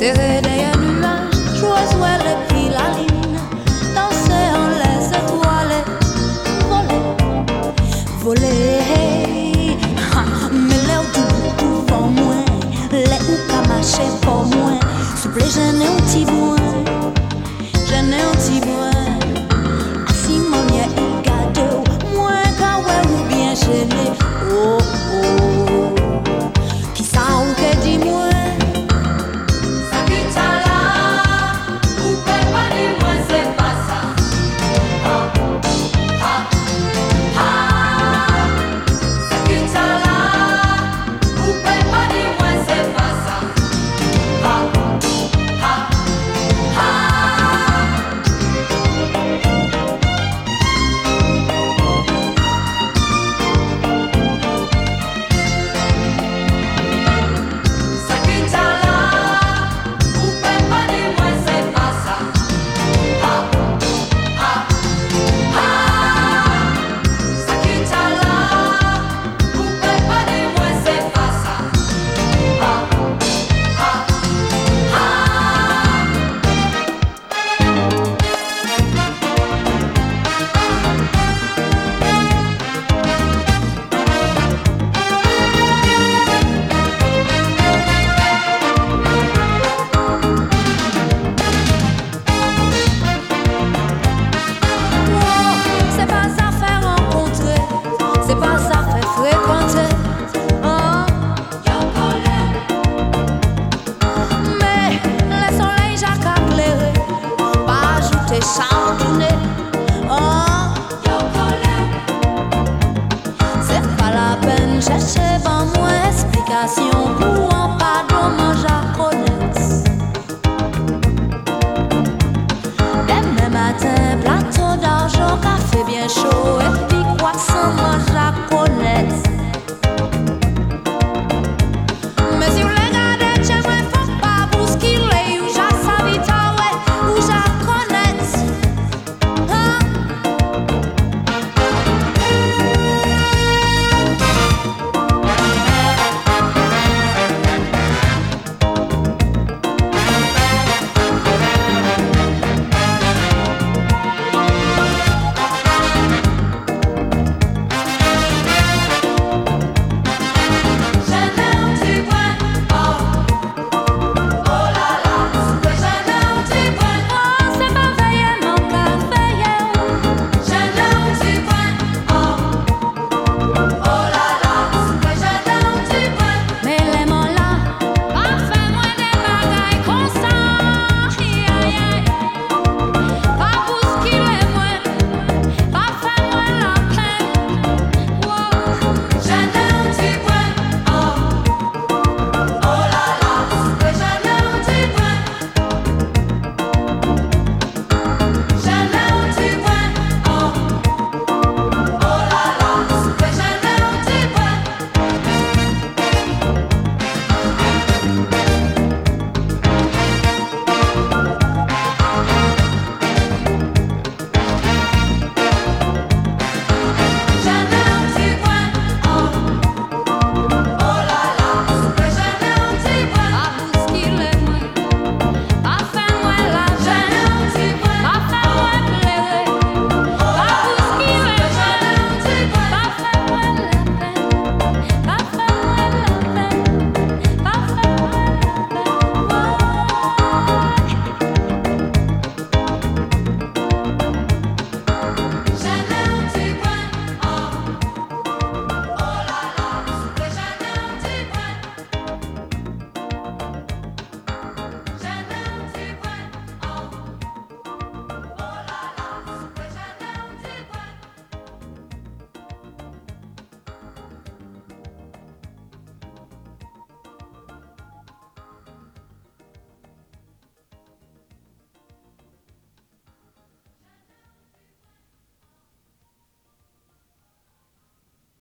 des nuages, choisir les puis la ligne, danser en les étoiles, voler, voler. Mais l'air du tout pour moi, les ou pas marcher pour moi, souple j'en ai un petit bout, j'en ai un petit cherchais pas moi explication. pour